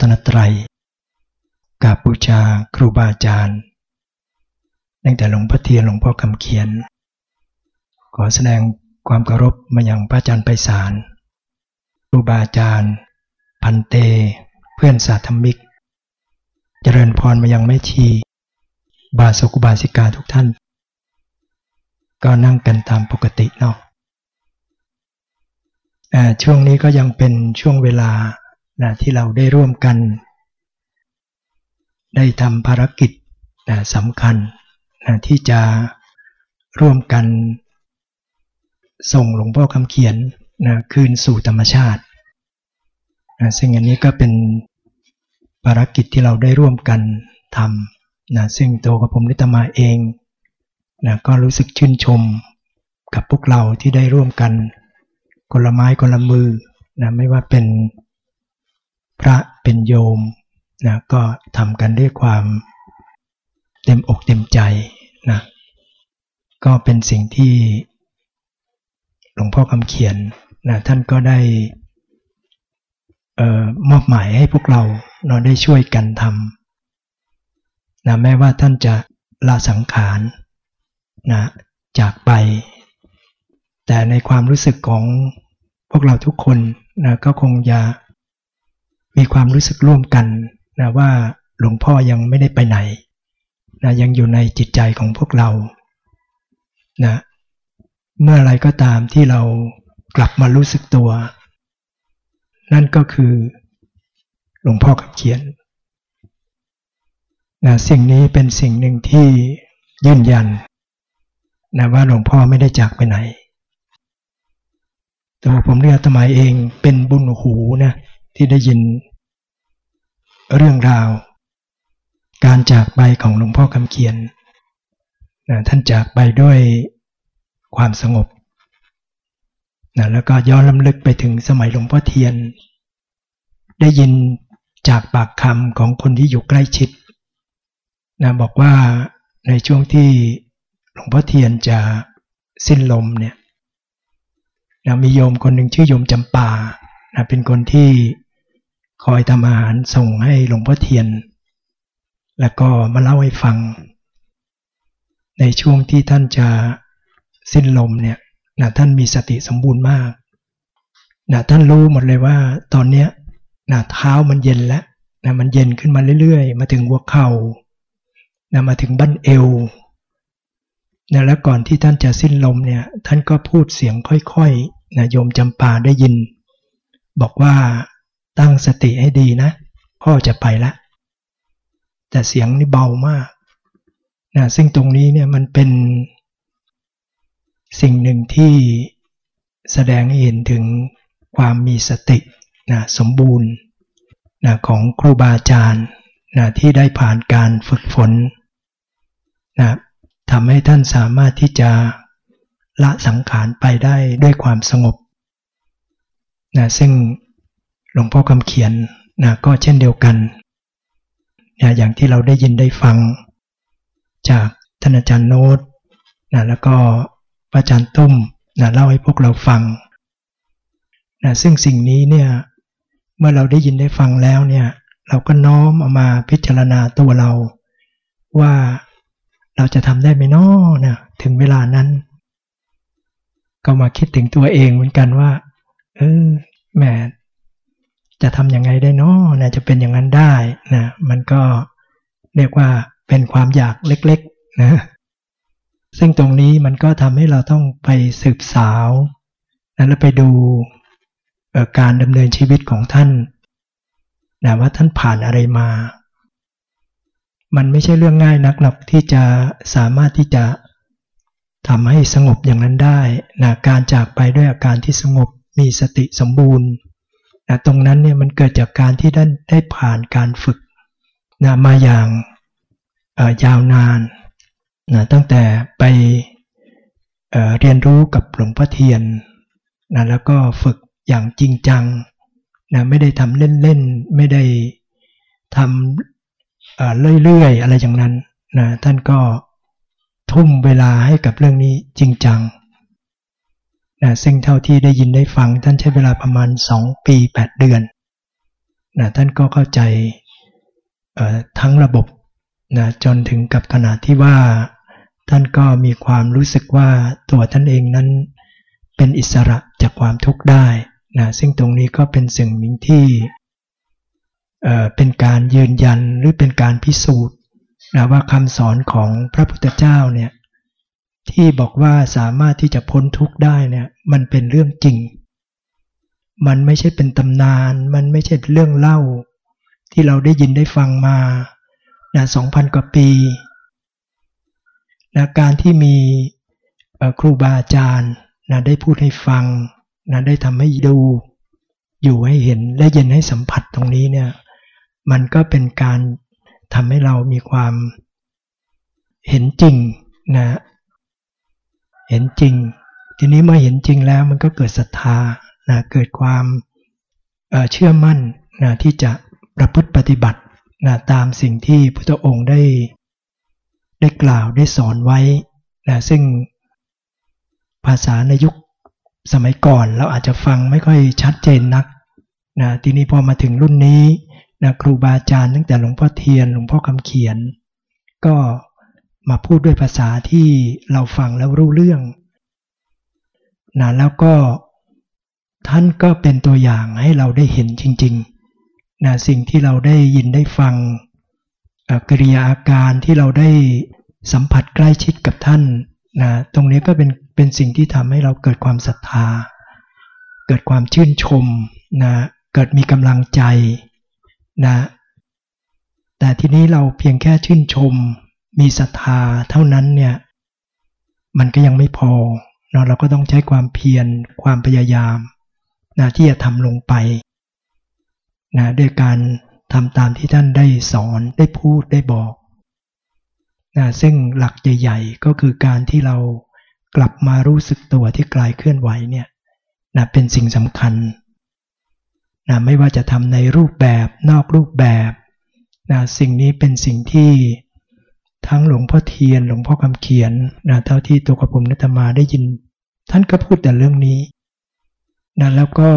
ตนตรัยกราบบูชาครูบาอาจารย์ตั้งแต่หลวงพ่อเทียนหลวงพ่อคำเขียน ขอแสดงความเคารพมาอย่างพระอาจารย์ไพศาลครูบาอาจารย์ พันเต เพื่อนสาธมิก เจริญพรมายังแม่ชี บาสกุบาสิกาทุกท่าน ก็นั่งกันตามปกติเนาะช่วงนี้ก็ยังเป็นช่วงเวลา นะที่เราได้ร่วมกัน ได้ทำภารกิจนะสำคัญนะที่จะร่วมกัน ส่งหลวงพ่อคำเขียนนะคืนสู่ธรรมชาตินะซึ่งอันนี้ก็เป็นภารกิจที่เราได้ร่วมกันทำนะซึ่งตัวกับผมนิตมาเองนะก็รู้สึกชื่นชมกับพวกเราที่ได้ร่วมกันคนละไม้คนละมือนะไม่ว่าเป็น พระเป็นโยมนะก็ทำกันด้วยความเต็มอกเต็มใจนะก็เป็นสิ่งที่หลวงพ่อคำเขียนนะท่านก็ได้ออมอบหมายให้พวกเราเราได้ช่วยกันทำนะแม้ว่าท่านจะลาสังขารนะจากไป แต่ในความรู้สึกของพวกเราทุกคนนะก็คงจะ มีความรู้สึกร่วมกันนะว่าหลวงพ่อยังไม่ได้ไปไหนนะยังอยู่ในจิตใจของพวกเรานะเมื่อไรก็ตามที่เรากลับมารู้สึกตัว นั่นก็คือหลวงพ่อขับเขียนนะสิ่งนี้เป็นสิ่งหนึ่งที่ยืนยันนะว่าหลวงพ่อไม่ได้จากไปไหนตัวผมเรียกตมายเองเป็นบุญหูนะ ที่ได้ยิน เรื่องราว การจากไปของหลวงพ่อคำเขียนนะท่านจากไปด้วยความสงบนะแล้วก็ย้อนลำลึกไปถึงสมัยหลวงพ่อเทียน ได้ยินจากปากคำของคนที่อยู่ใกล้ชิดนะบอกว่าในช่วงที่หลวงพ่อเทียนจะสิ้นลมเนี่ยนะมีโยมคนหนึ่งชื่อโยมจำปานะเป็นคนที่ คอยทำอาหารส่งให้หลวงพ่อเทียน แล้วก็มาเล่าให้ฟัง ในช่วงที่ท่านจะสิ้นลมเนี่ยนะท่านมีสติสมบูรณ์มากนะท่านรู้หมดเลยว่าตอนเนี้ยนะเท้ามันเย็นแล้วนะมันเย็นขึ้นมาเรื่อยๆ มาถึงหัวเข่านะมาถึงบั้นเอวนะแล้วก่อนที่ท่านจะสิ้นลมเนี่ยท่านก็พูดเสียงค่อยๆนะโยมจำปาได้ยิน บอกว่า ตั้งสติให้ดีนะ พ่อจะไปละ แต่เสียงนี่เบามากนะซึ่งตรงนี้เนี่ยมันเป็นสิ่งหนึ่งที่แสดงให้เห็นถึงความมีสตินะสมบูรณ์นะของครูบาอาจารย์นะที่ได้ผ่านการฝึกฝนนะทำให้ท่านสามารถที่จะละสังขารไปได้ด้วยความสงบนะซึ่ง หลวงพ่อคำเขียนนะก็เช่นเดียวกันนะอย่างที่เราได้ยินได้ฟัง จากท่านอาจารย์โน้ตนะแล้วก็พระอาจารย์ตุ้มนะเล่าให้พวกเราฟังนะซึ่งสิ่งนี้เนี่ยเมื่อเราได้ยินได้ฟังแล้วเนี่ยเราก็น้อมเอามาพิจารณาตัวเรา ว่าเราจะทำได้ไหมนาะนะถึงเวลานั้น ก็มาคิดถึงตัวเองเหมือนกันว่าเออแหม จะทำยังไงได้นาะนะจะเป็นอย่างนั้นได้นะมันก็เรียกว่าเป็นความอยากเล็กๆนะซึ่งตรงนี้มันก็ทำให้เราต้องไปสืบสาวนะแล้วไปดูการดำเนินชีวิตของท่านนะว่าท่านผ่านอะไรมา มันไม่ใช่เรื่องง่ายนักหรอกที่จะสามารถที่จะทำให้สงบอย่างนั้นได้นะการจากไปด้วยอาการที่สงบมีสติสมบูรณ์ นะตรงนั้นเนี่ยมันเกิดจากการที่ได้ได้ผ่านการฝึกนะมาอย่างยาวนานนะตั้งแต่ไปเเรียนรู้กับหลวงพ่อเทียนนะแล้วก็ฝึกอย่างจริงจังนะไม่ได้ทำเล่นๆ ไม่ได้ทำเรื่อยๆ อะไรอย่างนั้นนะท่านก็ทุ่มเวลาให้กับเรื่องนี้จริงจัง นะซึ่งเท่าที่ได้ยินได้ฟังท่านใช้เวลาประมาณ 2 ปี 8 เดือนนะท่านก็เข้าใจทั้งระบบนะจนถึงกับขนาดที่ว่า ท่านก็มีความรู้สึกว่าตัวท่านเองนั้นเป็นอิสระจากความทุกข์ได้นะซึ่งตรงนี้ก็เป็นสิ่งหนึ่งที่เป็นการยืนยันหรือเป็นการพิสูจน์นะว่าคำสอนของพระพุทธเจ้าเนี่ย ที่บอกว่าสามารถที่จะพ้นทุกข์ได้เนี่ยมันเป็นเรื่องจริง มันไม่ใช่เป็นตำนาน มันไม่ใช่เรื่องเล่า ที่เราได้ยินได้ฟังมานะสองพันกว่าปีนะการที่มีครูบาอาจารย์นะได้พูดให้ฟังนะได้ทำให้ดู อยู่ให้เห็นและเย็นให้สัมผัสตรงนี้เนี่ยมันก็เป็นการทำให้เรามีความเห็นจริงนะ เห็นจริง ทีนี้เมื่อเห็นจริงแล้วมันก็เกิดศรัทธานะเกิดความเชื่อมั่นนะที่จะประพฤติปฏิบัตินะตามสิ่งที่พุทธองค์ได้ได้กล่าวได้สอนไว้นะซึ่งภาษาในยุคสมัยก่อนเราอาจจะฟังไม่ค่อยชัดเจนนักนะทีนี้พอมาถึงรุ่นนี้นะครูบาอาจารย์ตั้งแต่หลวงพ่อเทียนหลวงพ่อคำเขียน ก็ มาพูดด้วยภาษาที่เราฟังแล้วรู้เรื่องนะแล้วก็ท่านก็เป็นตัวอย่างให้เราได้เห็นจริงๆนะสิ่งที่เราได้ยินได้ฟังกริยาอาการที่เราได้สัมผัสใกล้ชิดกับท่านนะตรงนี้ก็เป็นเป็นสิ่งที่ทำให้เราเกิดความศรัทธา เกิดความชื่นชมนะเกิดมีกำลังใจนะแต่ทีนี้เราเพียงแค่ชื่นชม มีศรัทธาเท่านั้นเนี่ยมันก็ยังไม่พอเนาะเราก็ต้องใช้ความเพียรความพยายามนะที่จะทำลงไปนะด้วยการทำตามที่ท่านได้สอนได้พูดได้บอกนะซึ่งหลักใหญ่ ๆ ก็คือการที่เรากลับมารู้สึกตัวที่กลายเคลื่อนไหวเนี่ยนะเป็นสิ่งสำคัญนะไม่ว่าจะทำในรูปแบบนอกรูปแบบนะสิ่งนี้เป็นสิ่งที่ ทั้งหลวงพ่อเทียน หลวงพ่อคำเขียนนะเท่าที่ตัวกระผมนัตมาได้ยิน ท่านก็พูดแต่เรื่องนี้นะแล้วก็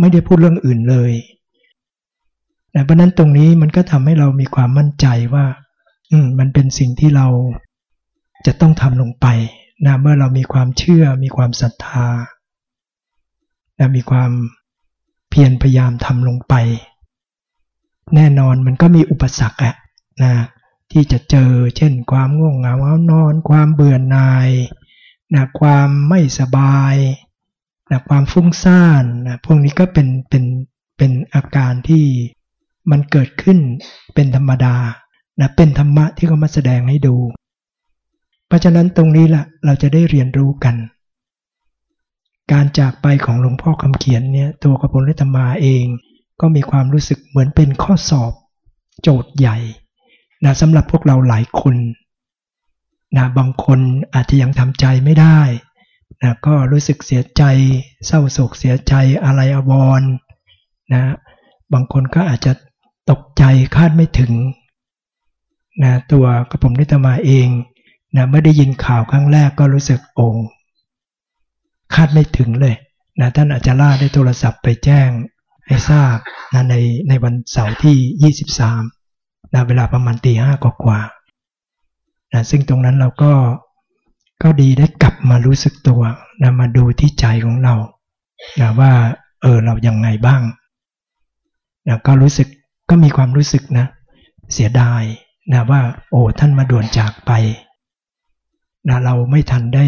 ไม่ได้พูดเรื่องอื่นเลยนะเพราะนั้นตรงนี้มันก็ทำให้เรามีความมั่นใจว่า อืมมันเป็นสิ่งที่เราจะต้องทำลงไปนะเมื่อเรามีความเชื่อ มีความศรัทธาและมีความเพียรพยายามทำลงไป แน่นอนมันก็มีอุปสรรคอะนะ ที่จะเจอ เช่น ความง่วงเหงาเอานอน ความเบื่อหน่ายนะความไม่สบายนะความฟุ้งซ่านนะพวกนี้ก็เป็นเป็นเป็นอาการที่มันเกิดขึ้นเป็นธรรมดานะเป็นธรรมะที่เขามาแสดงให้ดู เพราะฉะนั้นตรงนี้แหละเราจะได้เรียนรู้กัน การจากไปของหลวงพ่อคำเขียนเนี่ยตัวกระผมนิตมาเอง ก็มีความรู้สึกเหมือนเป็นข้อสอบ โจทย์ใหญ่ นะสำหรับพวกเราหลายคนนะบางคนอาจจะยังทำใจไม่ได้นะก็รู้สึกเสียใจ เศร้าโศกเสียใจอะไรอวรนะบางคนก็อาจจะตกใจคาดไม่ถึงนะตัวกระผมนิตมาเองนะเมื่อได้ยินข่าวครั้งแรกก็รู้สึกโองคาดไม่ถึงเลยนะท่านอาจารย์ล่าได้โทรศัพท์ไปแจ้งให้ทราบนะในในวันเสาร์ที่ 23 นะเวลาประมาณตีห้ากว่านะซึ่งตรงนั้นเราก็ก็ดีได้กลับมารู้สึกตัวนะมาดูที่ใจของเรานะว่าเออเรายังไงบ้างนะก็รู้สึกก็มีความรู้สึกนะเสียดายนะว่าโอ้ท่านมาด่วนจากไปนะเราไม่ทันได้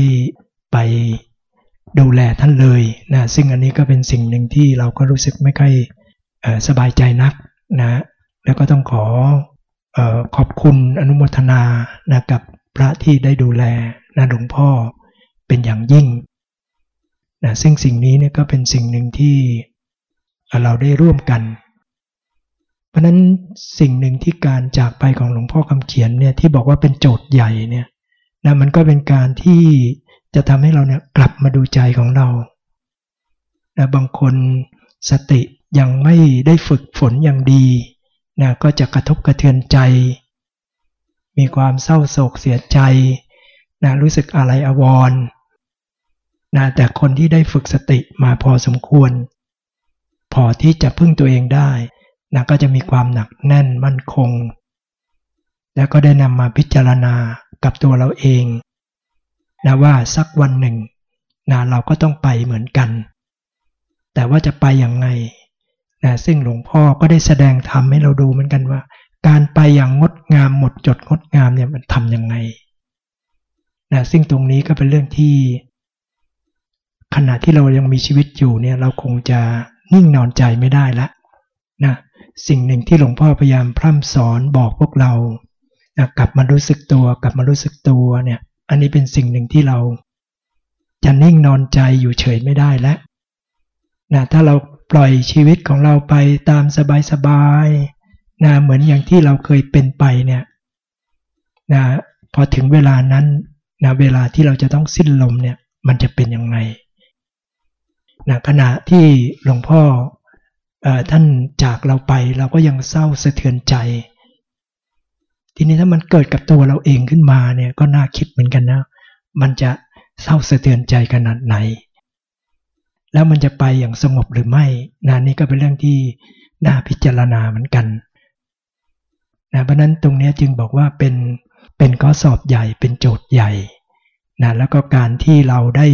ไปดูแลท่านเลยนะซึ่งอันนี้ก็เป็นสิ่งหนึ่งที่เราก็รู้สึกไม่ค่อยสบายใจนักนะแล้วก็ต้องขออ ขอบคุณอนุโมทนานะกับพระที่ได้ดูแลนะหลวงพ่อเป็นอย่างยิ่งนะซึ่งสิ่งนี้เนี่ยก็เป็นสิ่งหนึ่งที่เราได้ร่วมกัน เพราะนั้นสิ่งหนึ่งที่การจากไปของหลวงพ่อคำเขียนเนี่ยที่บอกว่าเป็นโจทย์ใหญ่เนี่ยนะมันก็เป็นการที่จะทำให้เราเนี่ยกลับมาดูใจของเรานะบางคนสติยังไม่ได้ฝึกฝนอย่างดี นะก็จะกระทบกระเทือนใจ มีความเศร้าโศกเสียใจนะรู้สึกอะไรอววรนะแต่คนที่ได้ฝึกสติมาพอสมควร พอที่จะพึ่งตัวเองได้นะก็จะมีความหนักแน่นมั่นคง แล้วก็ได้นำมาพิจารณากับตัวเราเองนะว่าสักวันหนึ่งนะเราก็ต้องไปเหมือนกัน แต่ว่าจะไปอย่างไง ซึ่งหลวงพ่อก็ได้แสดงธรรมให้เราดูเหมือนกันว่า การไปอย่างงดงามหมดจดงดงามเนี่ยมันทำยังไงนะซึ่งตรงนี้ก็เป็นเรื่องที่ ขณะที่เรายังมีชีวิตอยู่เนี่ยเราคงจะนิ่งนอนใจไม่ได้ละนะสิ่งหนึ่งที่หลวงพ่อพยายามพร่ำสอนบอกพวกเรานะกลับมารู้สึกตัวกลับมารู้สึกตัวเนี่ยอันนี้เป็นสิ่งหนึ่งที่เราจะนิ่งนอนใจอยู่เฉยไม่ได้แล้วนะถ้าเรา ปล่อยชีวิตของเราไปตามสบายๆนะเหมือนอย่างที่เราเคยเป็นไปเนี่ยนะพอถึงเวลานั้นนะเวลาที่เราจะต้องสิ้นลมเนี่ยมันจะเป็นยังไงนะขณะที่หลวงพ่ออท่านจากเราไปเราก็ยังเศร้าสะเทือนใจ ทีนี้ถ้ามันเกิดกับตัวเราเองขึ้นมาเนี่ยก็น่าคิดเหมือนกันนะ มันจะเศร้าสะเทือนใจขนาดไหน แล้วมันจะไปอย่างสงบหรือไม่นะนี่ก็เป็นเรื่องที่น่าพิจารณาเหมือนกันนะเพราะนั้นตรงนี้จึงบอกว่าเป็นเป็นข้อสอบใหญ่เป็นโจทย์ใหญ่นะแล้วก็การที่เราได้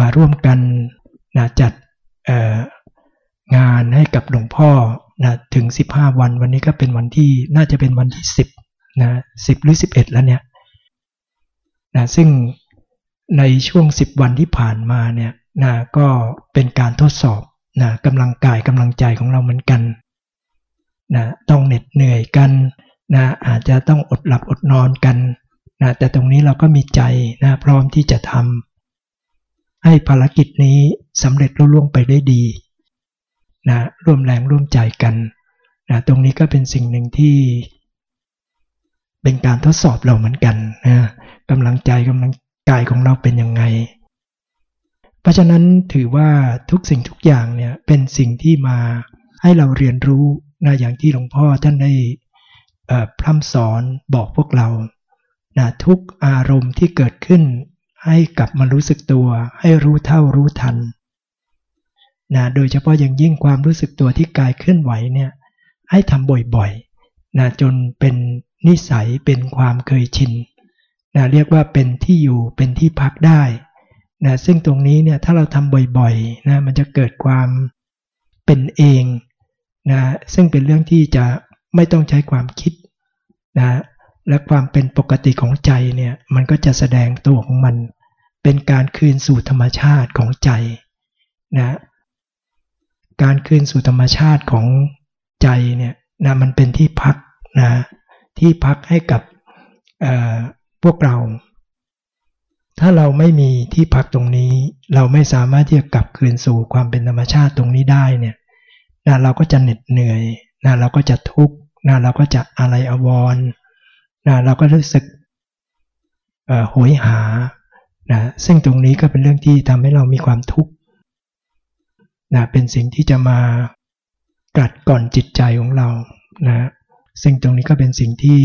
มาร่วมกันนะจัดงานให้กับหลวงพ่อนะถึง 15 วันวันนี้ก็เป็นวันที่น่าจะเป็นวันที่ 10นะ10 หรือ 11 แล้วเนี่ยนะซึ่งในช่วง 10 วันที่ผ่านมาเนี่ย นะก็เป็นการทดสอบนะกำลังกายกำลังใจของเราเหมือนกันนะต้องเหน็ดเหนื่อยกันนะอาจจะต้องอดหลับอดนอนกันนะแต่ตรงนี้เราก็มีใจนะพร้อมที่จะทำให้ภารกิจนี้สำเร็จรุ่ล่วงไปได้ดีนะร่วมแรงร่วมใจกันนะตรงนี้ก็เป็นสิ่งหนึ่งที่ เป็นการทดสอบเราเหมือนกันนะกำลังใจกำลังกายของเราเป็นยังไง เพราะฉะนั้นถือว่าทุกสิ่งทุกอย่างเนี่ยเป็นสิ่งที่มาให้เราเรียนรู้นะอย่างที่หลวงพ่อท่านได้พร่ำสอนบอกพวกเรานะทุกอารมณ์ที่เกิดขึ้น ให้กลับมารู้สึกตัว ให้รู้เท่ารู้ทันนะโดยเฉพาะอย่างยิ่งความรู้สึกตัวที่กายเคลื่อนไหวเนี่ยให้ทำบ่อยๆนะจนเป็นนิสัยเป็นความเคยชินนะเรียกว่าเป็นที่อยู่เป็นที่พักได้ นะซึ่งตรงนี้เนี่ยถ้าเราทำบ่อยๆนะมันจะเกิดความเป็นเองนะซึ่งเป็นเรื่องที่จะไม่ต้องใช้ความคิดนะและความเป็นปกติของใจเนี่ยมันก็จะแสดงตัวของมัน เป็นการคืนสู่ธรรมชาติของใจนะการคืนสู่ธรรมชาติของใจเนี่ยนะมันเป็นที่พักนะที่พักให้กับพวกเรา ถ้าเราไม่มีที่พักตรงนี้ เราไม่สามารถที่จะกลับคืนสู่ความเป็นธรรมชาติตรงนี้ได้เนี่ยนะเราก็จะเหน็ดเหนื่อยนะเราก็จะทุกข์นะเราก็จะอะไรอววรนะเราก็รู้สึกโหยหานะซึ่งตรงนี้ก็เป็นเรื่องที่ทำให้เรามีความทุกข์นะเป็นสิ่งที่จะมากัดก่อนจิตใจของเรานะซึ่งตรงนี้ก็เป็นสิ่งที่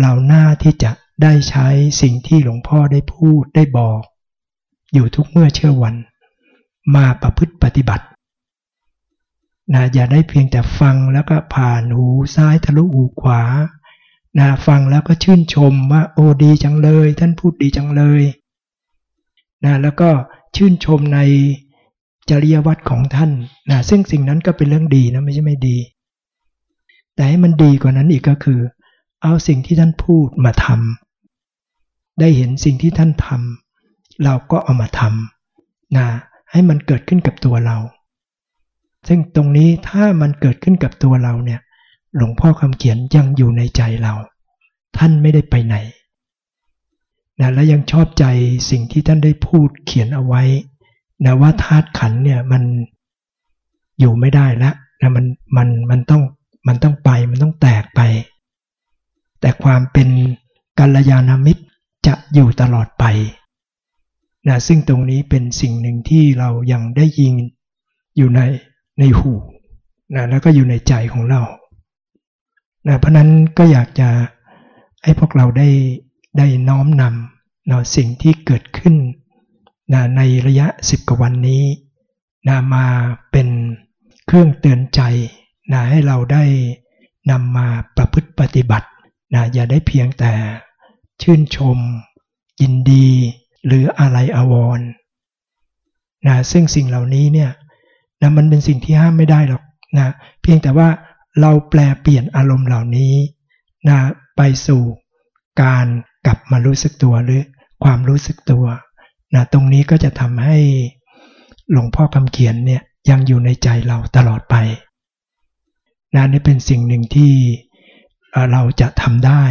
เราหน้าที่จะ ได้ใช้สิ่งที่หลวงพ่อได้พูดได้บอก อยู่ทุกเมื่อเชื่อวัน มาประพฤติปฏิบัตินะอย่าได้เพียงแต่ฟังแล้วก็ผ่านหูซ้ายทะลุหูขวานะฟังแล้วก็ชื่นชมว่าโอ้ดีจังเลย ท่านพูดดีจังเลยนะแล้วก็ชื่นชมในจริยวัตรของท่านนะซึ่งสิ่งนั้นก็เป็นเรื่องดีนะไม่ใช่ไม่ดี แต่ให้มันดีกว่านั้นอีกก็คือ เอาสิ่งที่ท่านพูดมาทำ ได้เห็นสิ่งที่ท่านทำเราก็เอามาทำนะให้มันเกิดขึ้นกับตัวเรา ซึ่งตรงนี้ถ้ามันเกิดขึ้นกับตัวเราเนี่ยหลวงพ่อคำเขียนยังอยู่ในใจเรา ท่านไม่ได้ไปไหนนะและยังชอบใจสิ่งที่ท่านได้พูดเขียนเอาไว้นะว่าธาตุขันเนี่ยมันอยู่ไม่ได้แล้วนะมันมันมันต้องมันต้องไปมันต้องแตกไป แต่ความเป็นกัลยาณมิตร จะอยู่ตลอดไปนะซึ่งตรงนี้เป็นสิ่งหนึ่งที่เรายังได้ยินอยู่ในในหูนะแล้วก็อยู่ในใจของเรานะเพราะนั้นก็อยากจะให้พวกเราได้ได้น้อมนำนะสิ่งที่เกิดขึ้นนะในระยะสิบกว่าวันนี้นะมาเป็นเครื่องเตือนใจนะให้เราได้นำมาประพฤติปฏิบัตินะอย่าได้เพียงแต่ ชื่นชม ยินดี หรืออะไรอาวรณ์นะซึ่งสิ่งเหล่านี้เนี่ยนะมันเป็นสิ่งที่ห้ามไม่ได้หรอกนะเพียงแต่ว่าเราแปลเปลี่ยนอารมณ์เหล่านี้นะไปสู่การกลับมารู้สึกตัวหรือความรู้สึกตัวนะตรงนี้ก็จะทำให้หลวงพ่อคำเขียนเนี่ยยังอยู่ในใจเราตลอดไปนะนี่เป็นสิ่งหนึ่งที่เราจะทำได้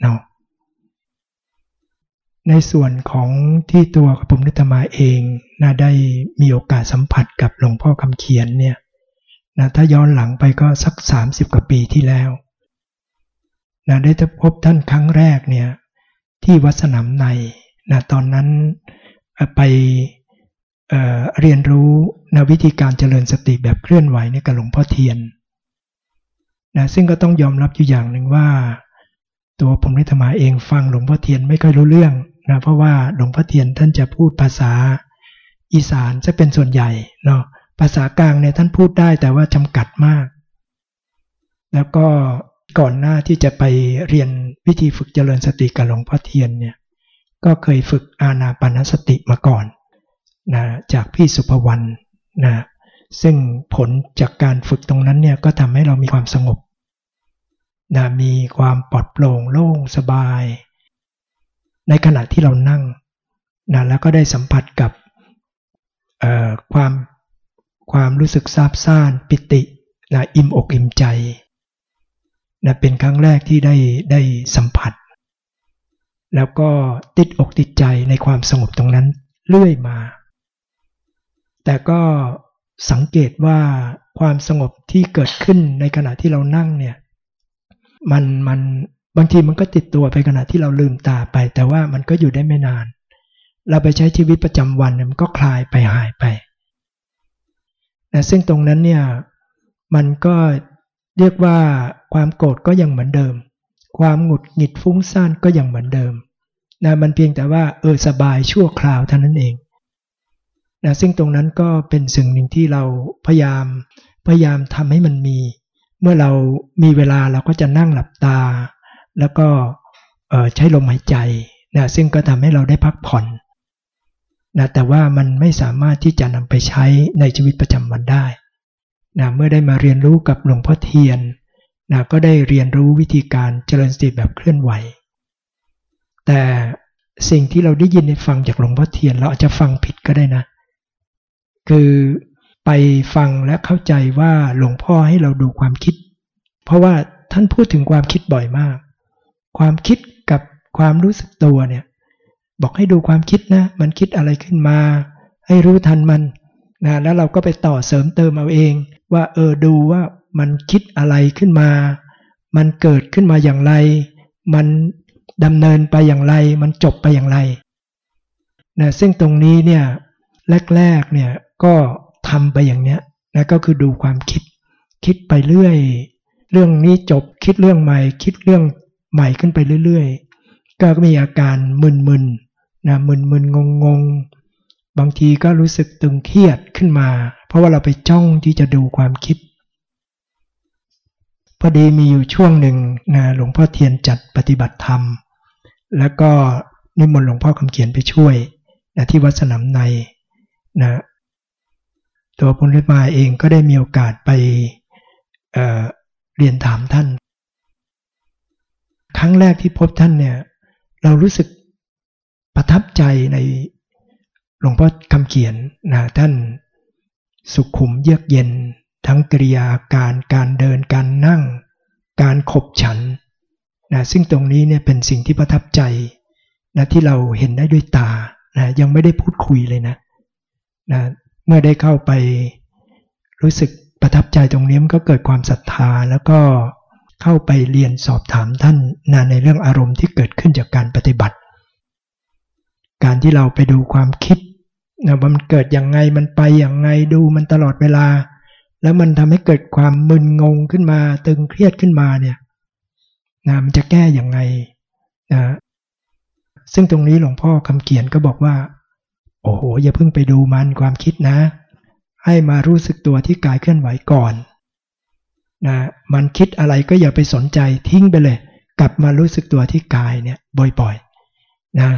เนาะ ในส่วนของที่ตัวผมนิตมาเองนะได้มีโอกาสสัมผัสกับหลวงพ่อคำเขียนเนี่ยนะถ้าย้อนหลังไปก็สัก 30 กว่าปีที่แล้วนะได้พบท่านครั้งแรกเนี่ยที่วัดสนามในนะตอนนั้นไปเเรียนรู้นะวิธีการเจริญสติแบบเคลื่อนไหวในกับหลวงพ่อเทียนนะซึ่งก็ต้องยอมรับอยู่อย่างหนึ่งว่า ตัวผมนิธมาเองฟังหลวงพ่อเทียนไม่ค่อยรู้เรื่อง นะเพราะว่าหลวงพ่อเทียนท่านจะพูดภาษาอีสานจะเป็นส่วนใหญ่เนาะภาษากลางเนี่ยท่านพูดได้แต่ว่าจำกัดมาก แล้วก็ก่อนหน้าที่จะไปเรียนวิธีฝึกเจริญสติกับหลวงพ่อเทียนเนี่ยก็เคยฝึกอาณาปณสติมาก่อนนะจากพี่สุภวรรณนะซึ่งผลจากการฝึกตรงนั้นเนี่ยก็ทำให้เรามีความสงบนะมีความปลอดโปร่งโล่งสบาย ในขณะที่เรานั่งนะแล้วก็ได้สัมผัสกับความความรู้สึกซาบซ่านปิตินะอิ่มอกอิ่มใจนะเป็นครั้งแรกที่ได้ได้สัมผัส แล้วก็ติดอกติดใจในความสงบตรงนั้นเรื่อยมา แต่ก็สังเกตว่าความสงบที่เกิดขึ้นในขณะที่เรานั่งเนี่ยมันมัน บางทีมันก็ติดตัวไปขณะที่เราลืมตาไป แต่ว่ามันก็อยู่ได้ไม่นาน เราไปใช้ชีวิตประจำวันมันก็คลายไปหายไปนะซึ่งตรงนั้นเนี่ยมันก็เรียกว่าความโกรธก็ยังเหมือนเดิม ความหงุดหงิดฟุ้งซ่านก็ยังเหมือนเดิมนะมันเพียงแต่ว่าเออสบายชั่วคราวเท่านั้นเองนะซึ่งตรงนั้นก็เป็นสิ่งหนึ่งที่เราพยายามพยายามทำให้มันมี เมื่อเรามีเวลาเราก็จะนั่งหลับตา แล้วก็ใช้ลมหายใจนะซึ่งก็ทำให้เราได้พักผ่อนนะแต่ว่ามันไม่สามารถที่จะนำไปใช้ในชีวิตประจำวันได้นะเมื่อได้มาเรียนรู้กับหลวงพ่อเทียนนะก็ได้เรียนรู้วิธีการเจริญสติแบบเคลื่อนไหว แต่สิ่งที่เราได้ยินในฟังจากหลวงพ่อเทียน เราอาจจะฟังผิดก็ได้นะ คือไปฟังและเข้าใจว่าหลวงพ่อให้เราดูความคิด เพราะว่าท่านพูดถึงความคิดบ่อยมาก ความคิดกับความรู้สึกตัวเนี่ยบอกให้ดูความคิดนะ มันคิดอะไรขึ้นมา ให้รู้ทันมันนะแล้วเราก็ไปต่อเสริมเติมเอาเอง ว่าเออดูว่ามันคิดอะไรขึ้นมา มันเกิดขึ้นมาอย่างไร มันดำเนินไปอย่างไร มันจบไปอย่างไรนะซึ่งตรงนี้เนี่ยแรกๆเนี่ยก็ทำไปอย่างเนี้ยนะก็คือดูความคิด คิดไปเรื่อย เรื่องนี้จบคิดเรื่องใหม่ คิดเรื่อง ใหม่ขึ้นไปเรื่อยๆ ก็มีอาการมึนๆนะมึนๆงงๆ บางทีก็รู้สึกตึงเครียดขึ้นมา เพราะว่าเราไปจ้องที่จะดูความคิด พอดีมีอยู่ช่วงหนึ่งนะหลวงพ่อเทียนจัดปฏิบัติธรรม แล้วก็นิมนต์หลวงพ่อคำเขียนไปช่วยนะที่วัดสนามในนะตัวพุทธมาเองก็ได้มีโอกาสไปเเรียนถามท่าน รั้งแรกที่พบท่านเนี่ย เรารู้สึกประทับใจในหลวงพ่อคำเขียนนะท่านสุขุมเยือกเย็น ทั้งกริยาการการเดินการนั่ง การขบฉันนะซึ่งตรงนี้เนี่ยเป็นสิ่งที่ประทับใจนะที่เราเห็นได้ด้วยตานะยังไม่ได้พูดคุยเลยนะนะเมื่อได้เข้าไปรู้สึกประทับใจตรงนี้มันก็เกิดความศรัทธาแล้วก็ เข้าไปเรียนสอบถามท่านนะในเรื่องอารมณ์ที่เกิดขึ้นจากการปฏิบัติ การที่เราไปดูความคิดนะมันเกิดอย่างไงมันไปอย่างไงดูมันตลอดเวลา แล้วมันทำให้เกิดความมึนงงขึ้นมาตึงเครียดขึ้นมาเนี่ยนะมันจะแก้อย่างไงนะซึ่งตรงนี้หลวงพ่อคำเขียนก็บอกว่า โอ้โหอย่าเพิ่งไปดูมันความคิดนะ ให้มารู้สึกตัวที่กายเคลื่อนไหวก่อน นะมันคิดอะไรก็อย่าไปสนใจทิ้งไปเลย กลับมารู้สึกตัวที่กายเนี่ยบ่อยๆนะ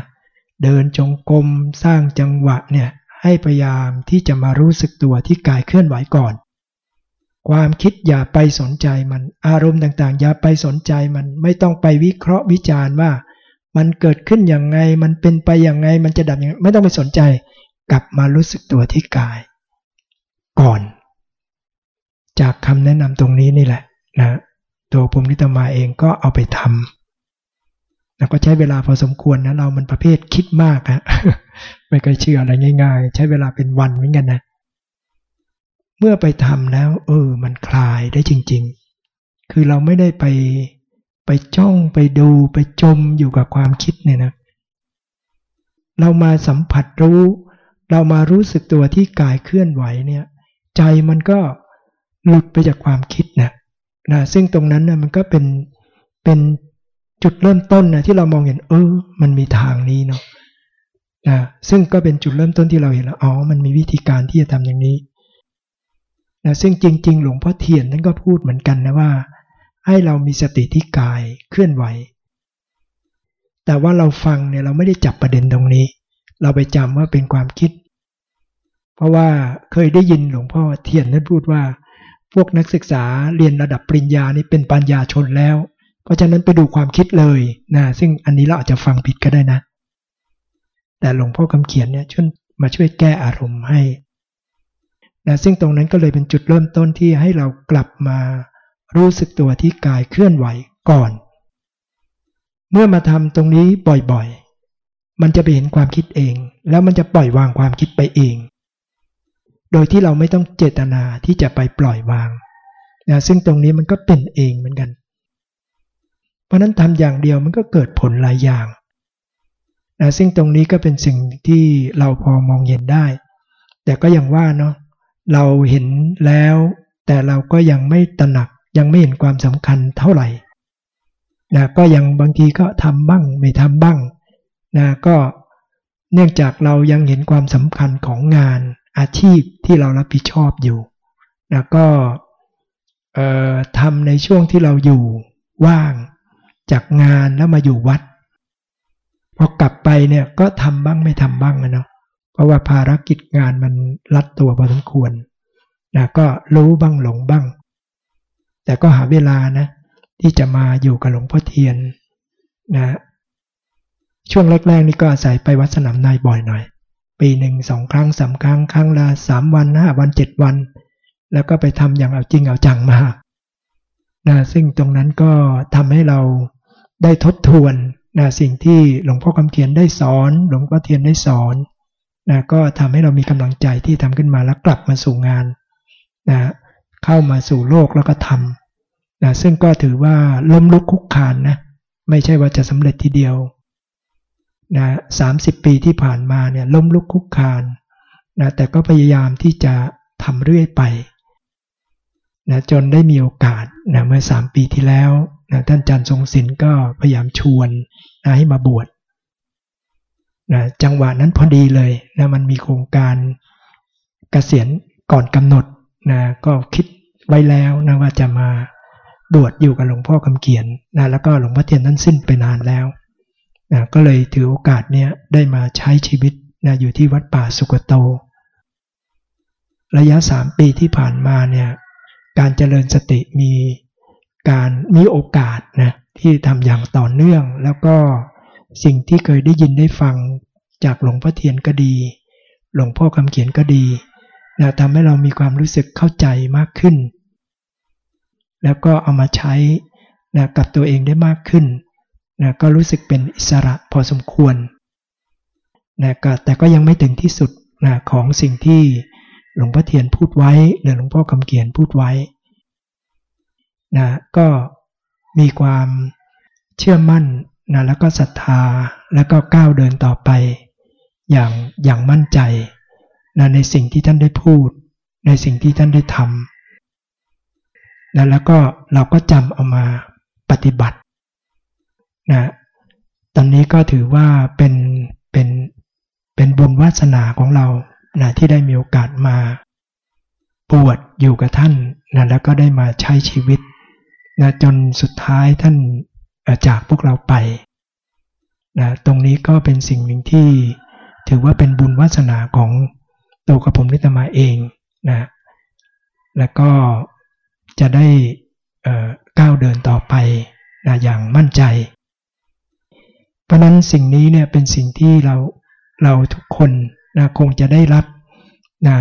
เดินจงกรมสร้างจังหวะเนี่ยให้พยายามที่จะมารู้สึกตัวที่กายเคลื่อนไหวก่อน ความคิดอย่าไปสนใจมันอารมณ์ต่างๆ อย่าไปสนใจมันไม่ต้องไปวิเคราะห์วิจารณ์ว่า มันเกิดขึ้นอย่างไงมันเป็นไปอย่างไงมันจะดับอย่างไม่ต้องไปสนใจ กลับมารู้สึกตัวที่กาย ก่อน จากคำแนะนำตรงนี้นี่แหละนะตัวภูมิตมาเองก็เอาไปทำแล้วก็ใช้เวลาพอสมควรนะเรามันประเภทคิดมากฮะไม่เคยเชื่ออะไรง่าย ๆ ใช้เวลาเป็นวันเหมือนกันนะเมื่อไปทำแล้ว เออ มันคลายได้จริง ๆ คือเราไม่ได้ไปไปจ้องไปดูไปจมอยู่กับความคิดเนี่ยนะ เรามาสัมผัสรู้ เรามารู้สึกตัวที่กายเคลื่อนไหวเนี่ย ใจมันก็ หลุดไปจากความคิดนะนะซึ่งตรงนั้นนะมันก็เป็นเป็นจุดเริ่มต้นนะที่เรามองเห็นเออมันมีทางนี้เนาะนะซึ่งก็เป็นจุดเริ่มต้นที่เราเห็นแล้วอ๋อมันมีวิธีการที่จะทำอย่างนี้นะซึ่งจริง ๆ หลวงพ่อเทียนท่านก็พูดเหมือนกันนะว่า ให้เรามีสติที่กายเคลื่อนไหว แต่ว่าเราฟังเนี่ยเราไม่ได้จับประเด็นตรงนี้ เราไปจำว่าเป็นความคิด เพราะว่าเคยได้ยินหลวงพ่อเทียนท่านพูดว่า พวกนักศึกษาเรียนระดับปริญญานี่เป็นปัญญาชนแล้ว เพราะฉะนั้นไปดูความคิดเลยนะซึ่งอันนี้เราอาจจะฟังผิดก็ได้นะ แต่หลวงพ่อคำเขียนเนี่ยช่วยมาช่วยแก้อารมณ์ให้นะซึ่งตรงนั้นก็เลยเป็นจุดเริ่มต้นที่ให้เรากลับมารู้สึกตัวที่กายเคลื่อนไหวก่อน เมื่อมาทำตรงนี้บ่อยๆ มันจะไปเห็นความคิดเอง แล้วมันจะปล่อยวางความคิดไปเอง โดยที่เราไม่ต้องเจตนาที่จะไปปล่อยวางนะซึ่งตรงนี้มันก็เป็นเองเหมือนกัน เพราะนั้นทำอย่างเดียวมันก็เกิดผลหลายอย่างนะซึ่งตรงนี้ก็เป็นสิ่งที่เราพอมองเห็นได้ แต่ก็อยังว่าเนาะเราเห็นแล้ว แต่เราก็ยังไม่ตระหนักยังไม่เห็นความสำคัญเท่าไหร่นะก็ยังบางทีก็ทำบ้างไม่ทำบ้างนะก็เนื่องจากเรายังเห็นความสำคัญของงาน อาชีพที่เรารับผิดชอบอยู่นะก็ทำในช่วงที่เราอยู่ว่างจากงานแล้วมาอยู่วัดพอกลับไปเนี่ยก็ทำบ้างไม่ทำบ้างนะเนาะเพราะว่าภารกิจงานมันรัดตัวพอสมควรนะก็รู้บ้างหลงบ้าง แต่ก็หาเวลานะที่จะมาอยู่กับหลวงพ่อเทียนนะช่วงแรกๆนี่ก็อาศัยไปวัดสนามนายบ่อยหน่อย ปีหนึ่งสองครั้งสาครั้งครั้งละสามวันห้าวันเจ็ดวัน แล้วก็ไปทำอย่างเอาจริงเอาจังมานะซึ่งตรงนั้นก็ทำให้เราได้ทบทวนนะสิ่งที่หลวงพ่อคำเขียนได้สอน หลวงพ่อเทียนได้สอนนะก็ทำให้เรามีกำลังใจที่ทำขึ้นมาแล้วกลับมาสู่งานนะเข้ามาสู่โลกแล้วก็ทำนะซึ่งก็ถือว่าล้มลุกคุกคานนะไม่ใช่ว่าจะสำเร็จทีเดียว นะสาปีที่ผ่านมาเนี่ยล้มลุกคุกคานนะแต่ก็พยายามที่จะทำเรื่อยไปนะจนได้มีโอกาสนะเมื่อ 3 ปีที่แล้วนะท่านจารย์ทรงศิลป์ก็พยายามชวนนะให้มาบวชนะจังหวะนั้นพอดีเลยนะมันมีโครงการเกษียณก่อนกำหนดนะก็คิดไว้แล้วนะว่าจะมาบวชอยู่กับหลวงพ่อคำเขียนนะแล้วก็หลวงพ่อเทียนท่านสิ้นไปนานแล้ว นะก็เลยถือโอกาสเนี้ยได้มาใช้ชีวิตนะอยู่ที่วัดป่าสุกโต ระยะสามปีที่ผ่านมาเนี่ยการเจริญสติมีการมีโอกาสนะที่ทำอย่างต่อเนื่อง แล้วก็สิ่งที่เคยได้ยินได้ฟังจากหลวงพ่อเทียนก็ดี หลวงพ่อคำเขียนก็ดีนะทำให้เรามีความรู้สึกเข้าใจมากขึ้น แล้วก็เอามาใช้นะกับตัวเองได้มากขึ้น นะก็รู้สึกเป็นอิสระพอสมควรนะก็แต่ก็ยังไม่ถึงที่สุดนะของสิ่งที่หลวงพ่อเทียนพูดไว้ หรือหลวงพ่อคำเขียนพูดไว้นะก็มีความเชื่อมั่นนะแล้วก็ศรัทธาแล้วก็ก้าวเดินต่อไป อย่างอย่างมั่นใจนะในสิ่งที่ท่านได้พูด ในสิ่งที่ท่านได้ทำนะแล้วก็เราก็จำเอามาปฏิบัติ นะตอนนี้ก็ถือว่าเป็นเป็นเป็นบุญวาสนาของเรานะที่ได้มีโอกาสมาปบวชอยู่กับท่านนะแล้วก็ได้มาใช้ชีวิตนะจนสุดท้ายท่านจากพวกเราไปนะตรงนี้ก็เป็นสิ่งหนึ่งที่ถือว่าเป็นบุญวาสนาของตัวกระผมนิตมาเองนะแล้วก็จะได้ก้าวเดินต่อไปนะอย่างมั่นใจ เพราะนั้นสิ่งนี้เนี่ยเป็นสิ่งที่เราเราทุกคนนะคงจะได้รับนะ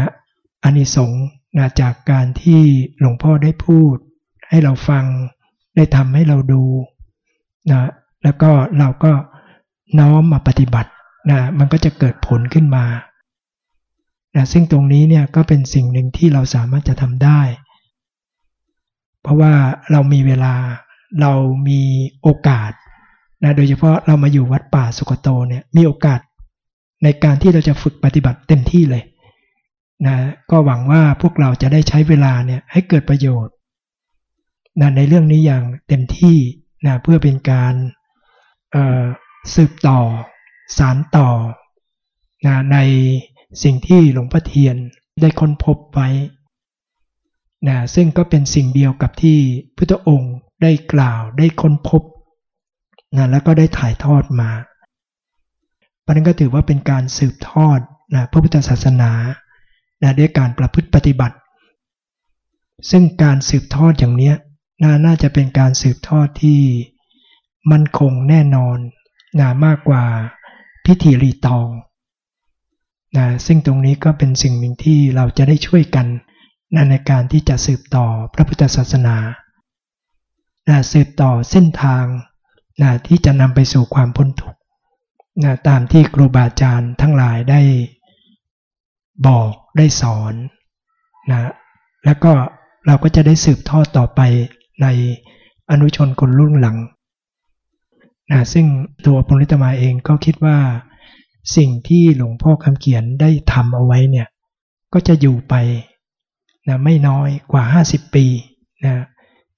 อานิสงส์นะจากการที่หลวงพ่อได้พูด ให้เราฟังได้ทำให้เราดูนะแล้วก็เราก็น้อมมาปฏิบัตินะมันก็จะเกิดผลขึ้นมานะซึ่งตรงนี้เนี่ยก็เป็นสิ่งหนึ่งที่เราสามารถจะทำได้ เพราะว่าเรามีเวลาเรามีโอกาส นะโดยเฉพาะเรามาอยู่วัดป่าสุกโตเนี่ยมีโอกาสในการที่เราจะฝึกปฏิบัติเต็มที่เลยนะก็หวังว่าพวกเราจะได้ใช้เวลาเนี่ยให้เกิดประโยชน์นะในเรื่องนี้อย่างเต็มที่นะเพื่อเป็นการสืบต่อ สารต่อนะในสิ่งที่หลวงพ่อเทียนได้ค้นพบไว้นะซึ่งก็เป็นสิ่งเดียวกับที่พุทธองค์ได้กล่าวได้ค้นพบ นะแล้วก็ได้ถ่ายทอดมาเพราะนั้นก็ถือว่าเป็นการสืบทอดนะพระพุทธศาสนานะด้วยการประพฤติปฏิบัติ ซึ่งการสืบทอดอย่างนี้นน่าจะเป็นการสืบทอดที่มั่นคงแน่นอนนะมากกว่าพิธีรีตองนะซึ่งตรงนี้ก็เป็นสิ่งหนึ่งที่เราจะได้ช่วยกันนะในการที่จะสืบต่อพระพุทธศาสนานะสืบต่อเส้นทาง นะที่จะนำไปสู่ความพ้นทุกข์นะตามที่ครูบาอาจารย์ทั้งหลายได้บอกได้สอนนะแล้วก็เราก็จะได้สืบทอดต่อไปในอนุชนคนรุ่นหลังนะซึ่งตัวปุริตมาเองก็คิดว่าสิ่งที่หลวงพ่อคำเขียนได้ทำเอาไว้เนี่ยก็จะอยู่ไปนะไม่น้อยกว่า 50 ปีนะ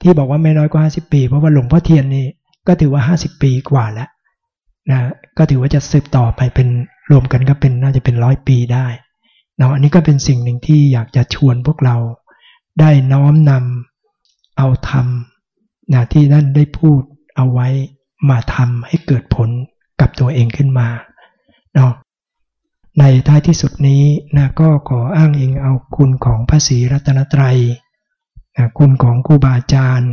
ที่บอกว่าไม่น้อยกว่า 50 ปี เพราะว่าหลวงพ่อเทียนนี่ ก็ถือว่า 50 ปีกว่าแล้วนะก็ถือว่าจะสืบต่อไปเป็นรวมกันก็เป็นน่าจะเป็นร้อยปีได้เนาะอันนี้ก็เป็นสิ่งหนึ่งที่อยากจะชวนพวกเราได้น้อมนำเอาธรรมนะที่นั่นได้พูดเอาไว้มาทำให้เกิดผลกับตัวเองขึ้นมาเนาะในท้ายที่สุดนี้นะก็ขออ้างอิงเอาคุณของพระศรีรัตนตรัยนะคุณของครูบาอาจารย์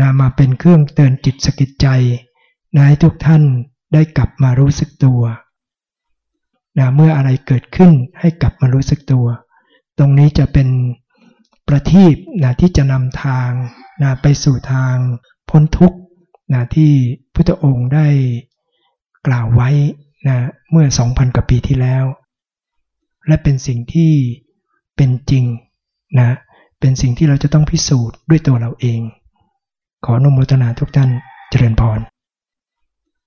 นะมาเป็นเครื่องเตือนจิตสกิดใจนะให้ทุกท่านได้กลับมารู้สึกตัวนะเมื่ออะไรเกิดขึ้นให้กลับมารู้สึกตัว ตรงนี้จะเป็นประทีปนะที่จะนำทางนะไปสู่ทางพ้นทุกข์นะที่พุทธองค์ได้กล่าวไว้นะเมื่อ 2,000 กว่าปีที่แล้ว และเป็นสิ่งที่เป็นจริงนะเป็นสิ่งที่เราจะต้องพิสูจน์ด้วยตัวเราเอง ขออนุโมทนาทุกท่านเจริญพร